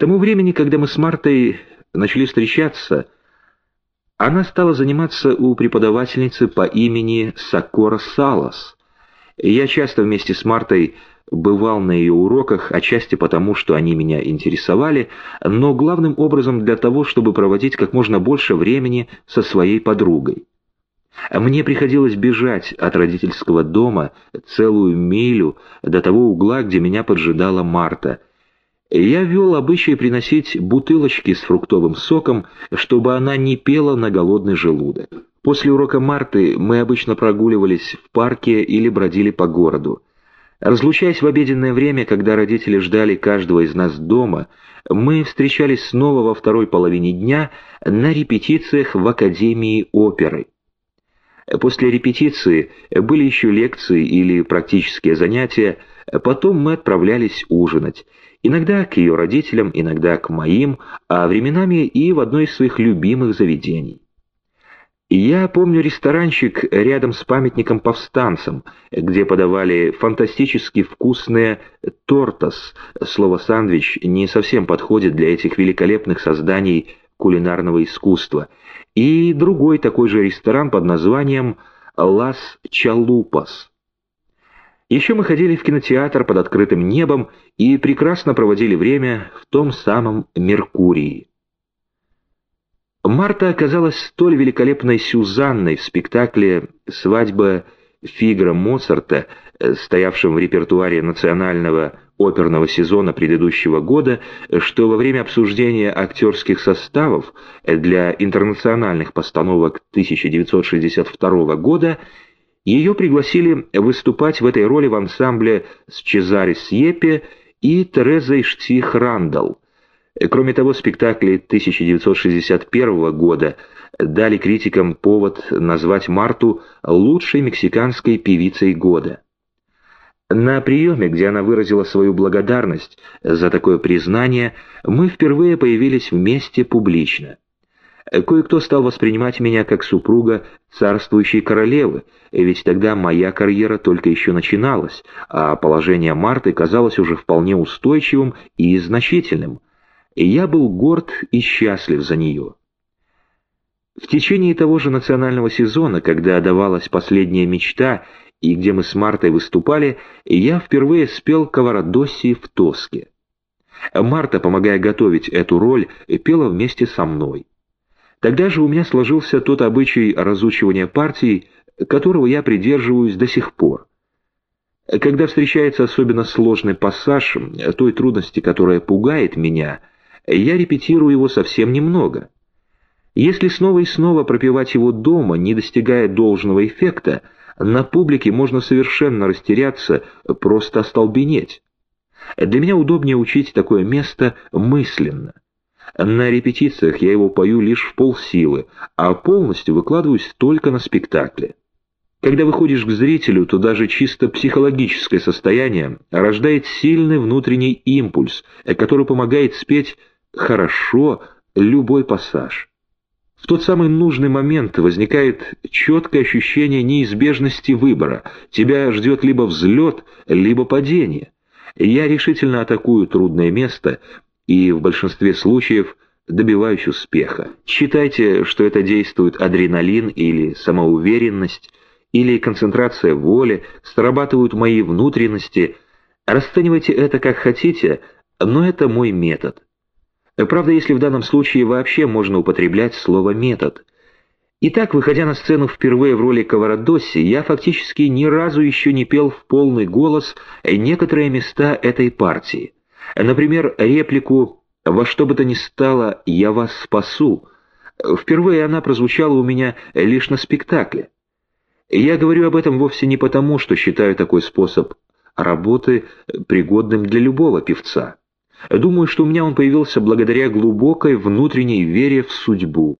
тому времени, когда мы с Мартой начали встречаться, она стала заниматься у преподавательницы по имени Сакора Салас. Я часто вместе с Мартой бывал на ее уроках, отчасти потому, что они меня интересовали, но главным образом для того, чтобы проводить как можно больше времени со своей подругой. Мне приходилось бежать от родительского дома целую милю до того угла, где меня поджидала Марта. Я вел обычай приносить бутылочки с фруктовым соком, чтобы она не пела на голодный желудок. После урока Марты мы обычно прогуливались в парке или бродили по городу. Разлучаясь в обеденное время, когда родители ждали каждого из нас дома, мы встречались снова во второй половине дня на репетициях в Академии оперы. После репетиции были еще лекции или практические занятия, потом мы отправлялись ужинать. Иногда к ее родителям, иногда к моим, а временами и в одно из своих любимых заведений. Я помню ресторанчик рядом с памятником повстанцам, где подавали фантастически вкусные тортас. Слово «сандвич» не совсем подходит для этих великолепных созданий кулинарного искусства. И другой такой же ресторан под названием «Лас Чалупас». Еще мы ходили в кинотеатр под открытым небом и прекрасно проводили время в том самом «Меркурии». Марта оказалась столь великолепной Сюзанной в спектакле «Свадьба Фигра Моцарта», э, стоявшем в репертуаре национального оперного сезона предыдущего года, что во время обсуждения актерских составов для интернациональных постановок 1962 года ее пригласили выступать в этой роли в ансамбле с Чезаре Сьепе и Терезой Штих-Рандall. Кроме того, спектакли 1961 года дали критикам повод назвать Марту лучшей мексиканской певицей года. На приеме, где она выразила свою благодарность за такое признание, мы впервые появились вместе публично. Кое-кто стал воспринимать меня как супруга царствующей королевы, ведь тогда моя карьера только еще начиналась, а положение Марты казалось уже вполне устойчивым и значительным – я был горд и счастлив за нее. В течение того же национального сезона, когда давалась последняя мечта и где мы с Мартой выступали, я впервые спел Каварадоси в Тоске. Марта, помогая готовить эту роль, пела вместе со мной. Тогда же у меня сложился тот обычай разучивания партий, которого я придерживаюсь до сих пор. Когда встречается особенно сложный пассаж той трудности, которая пугает меня, я репетирую его совсем немного. Если снова и снова пропевать его дома, не достигая должного эффекта, на публике можно совершенно растеряться, просто остолбенеть. Для меня удобнее учить такое место мысленно. На репетициях я его пою лишь в полсилы, а полностью выкладываюсь только на спектакле. Когда выходишь к зрителю, то даже чисто психологическое состояние рождает сильный внутренний импульс, который помогает спеть хорошо любой пассаж. В тот самый нужный момент возникает четкое ощущение неизбежности выбора. Тебя ждет либо взлет, либо падение. Я решительно атакую трудное место и в большинстве случаев добиваюсь успеха. Считайте, что это действует адреналин или самоуверенность, или концентрация воли, срабатывают мои внутренности. Расценивайте это как хотите, но это мой метод. Правда, если в данном случае вообще можно употреблять слово «метод». Итак, выходя на сцену впервые в роли Каварадоси, я фактически ни разу еще не пел в полный голос некоторые места этой партии. Например, реплику «Во что бы то ни стало, я вас спасу». Впервые она прозвучала у меня лишь на спектакле. Я говорю об этом вовсе не потому, что считаю такой способ работы пригодным для любого певца. Думаю, что у меня он появился благодаря глубокой внутренней вере в судьбу.